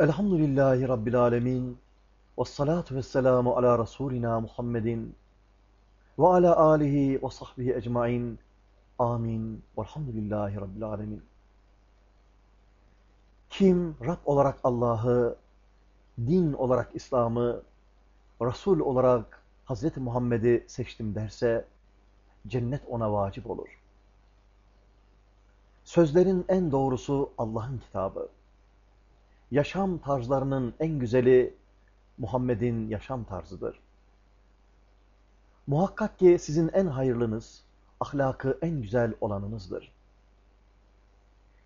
Elhamdülillahi Rabbil Alemin. Ve salatu ve selamu ala Resulina Muhammedin. Ve ala alihi ve sahbihi ecmain. Amin. Velhamdülillahi Rabbil Alemin. Kim Rab olarak Allah'ı, din olarak İslam'ı, Resul olarak Hazreti Muhammed'i seçtim derse, cennet ona vacip olur. Sözlerin en doğrusu Allah'ın kitabı. Yaşam tarzlarının en güzeli Muhammed'in yaşam tarzıdır. Muhakkak ki sizin en hayırlınız, ahlakı en güzel olanınızdır.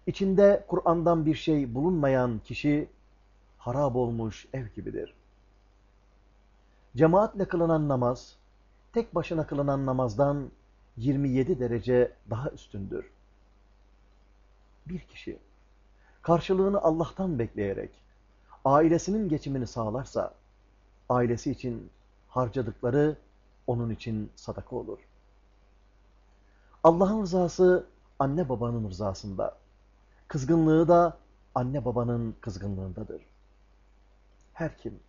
İçinde Kur'an'dan bir şey bulunmayan kişi harap olmuş ev gibidir. Cemaatle kılınan namaz, tek başına kılınan namazdan 27 derece daha üstündür. Bir kişi karşılığını Allah'tan bekleyerek ailesinin geçimini sağlarsa, ailesi için harcadıkları onun için sadaka olur. Allah'ın rızası anne babanın rızasında, kızgınlığı da anne babanın kızgınlığındadır. Her kim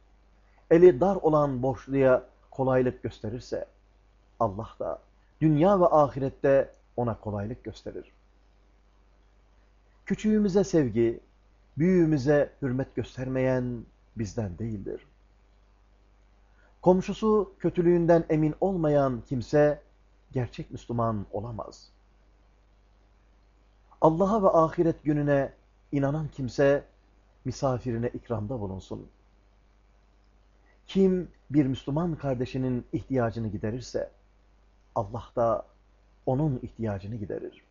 eli dar olan borçluya kolaylık gösterirse, Allah da dünya ve ahirette ona kolaylık gösterir. Küçüğümüze sevgi, büyüğümüze hürmet göstermeyen bizden değildir. Komşusu kötülüğünden emin olmayan kimse gerçek Müslüman olamaz. Allah'a ve ahiret gününe inanan kimse misafirine ikramda bulunsun. Kim bir Müslüman kardeşinin ihtiyacını giderirse Allah da onun ihtiyacını giderir.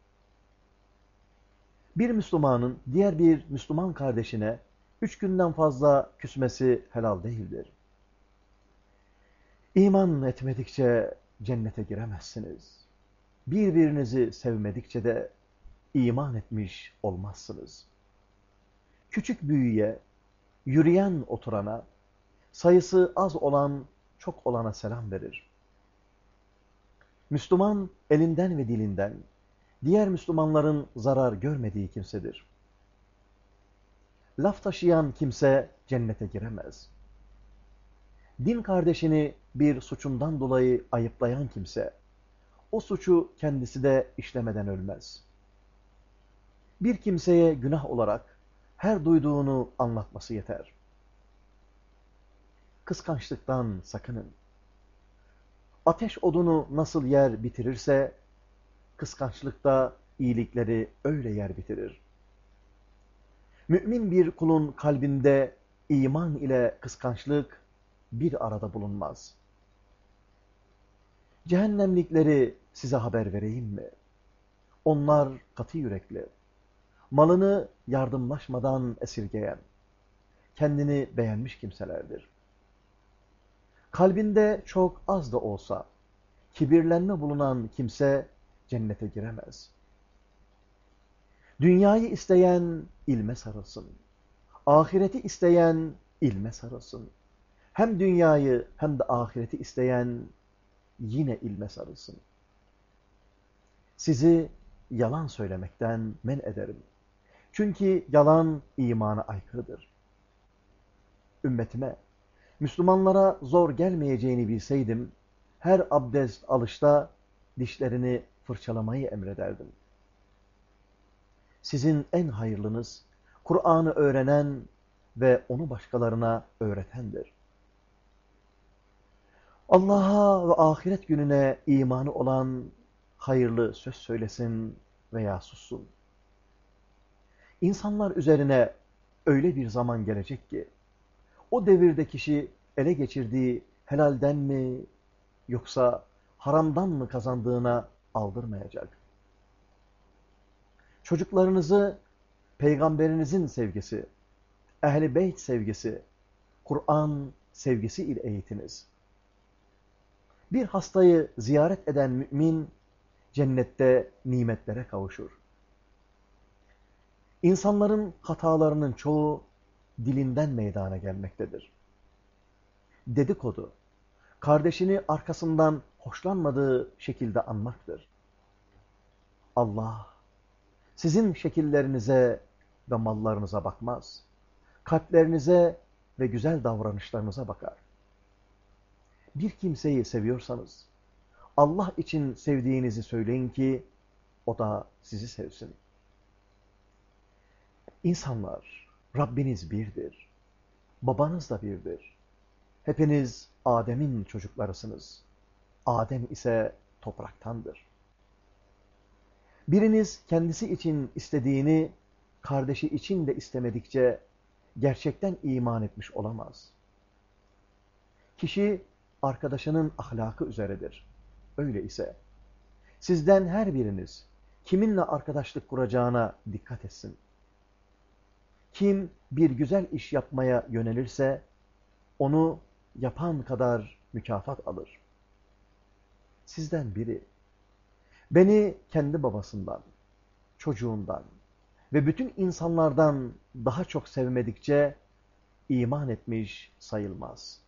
Bir Müslümanın diğer bir Müslüman kardeşine üç günden fazla küsmesi helal değildir. İman etmedikçe cennete giremezsiniz. Birbirinizi sevmedikçe de iman etmiş olmazsınız. Küçük büyüye, yürüyen oturana, sayısı az olan çok olana selam verir. Müslüman elinden ve dilinden, diğer Müslümanların zarar görmediği kimsedir. Laf taşıyan kimse cennete giremez. Din kardeşini bir suçundan dolayı ayıplayan kimse, o suçu kendisi de işlemeden ölmez. Bir kimseye günah olarak her duyduğunu anlatması yeter. Kıskançlıktan sakının. Ateş odunu nasıl yer bitirirse, kıskançlıkta iyilikleri öyle yer bitirir. Mümin bir kulun kalbinde iman ile kıskançlık bir arada bulunmaz. Cehennemlikleri size haber vereyim mi? Onlar katı yürekli, malını yardımlaşmadan esirgeyen, kendini beğenmiş kimselerdir. Kalbinde çok az da olsa kibirlenme bulunan kimse cennete giremez. Dünyayı isteyen ilme sarılsın. Ahireti isteyen ilme sarılsın. Hem dünyayı hem de ahireti isteyen yine ilme sarılsın. Sizi yalan söylemekten men ederim. Çünkü yalan imana aykırıdır. Ümmetime, Müslümanlara zor gelmeyeceğini bilseydim, her abdest alışta dişlerini fırçalamayı emrederdim. Sizin en hayırlınız, Kur'an'ı öğrenen ve onu başkalarına öğretendir. Allah'a ve ahiret gününe imanı olan hayırlı söz söylesin veya sussun. İnsanlar üzerine öyle bir zaman gelecek ki, o devirde kişi ele geçirdiği helalden mi yoksa haramdan mı kazandığına aldırmayacak. Çocuklarınızı peygamberinizin sevgisi, ehli beyt sevgisi, Kur'an sevgisi ile eğitiniz. Bir hastayı ziyaret eden mümin cennette nimetlere kavuşur. İnsanların hatalarının çoğu dilinden meydana gelmektedir. Dedikodu, kardeşini arkasından hoşlanmadığı şekilde anmaktır. Allah sizin şekillerinize ve mallarınıza bakmaz. kalplerinize ve güzel davranışlarınıza bakar. Bir kimseyi seviyorsanız, Allah için sevdiğinizi söyleyin ki, o da sizi sevsin. İnsanlar, Rabbiniz birdir. Babanız da birdir. Hepiniz Adem'in çocuklarısınız. Adem ise topraktandır. Biriniz kendisi için istediğini kardeşi için de istemedikçe gerçekten iman etmiş olamaz. Kişi arkadaşının ahlakı üzeredir. Öyle ise sizden her biriniz kiminle arkadaşlık kuracağına dikkat etsin. Kim bir güzel iş yapmaya yönelirse onu yapan kadar mükafat alır. Sizden biri beni kendi babasından, çocuğundan ve bütün insanlardan daha çok sevmedikçe iman etmiş sayılmaz.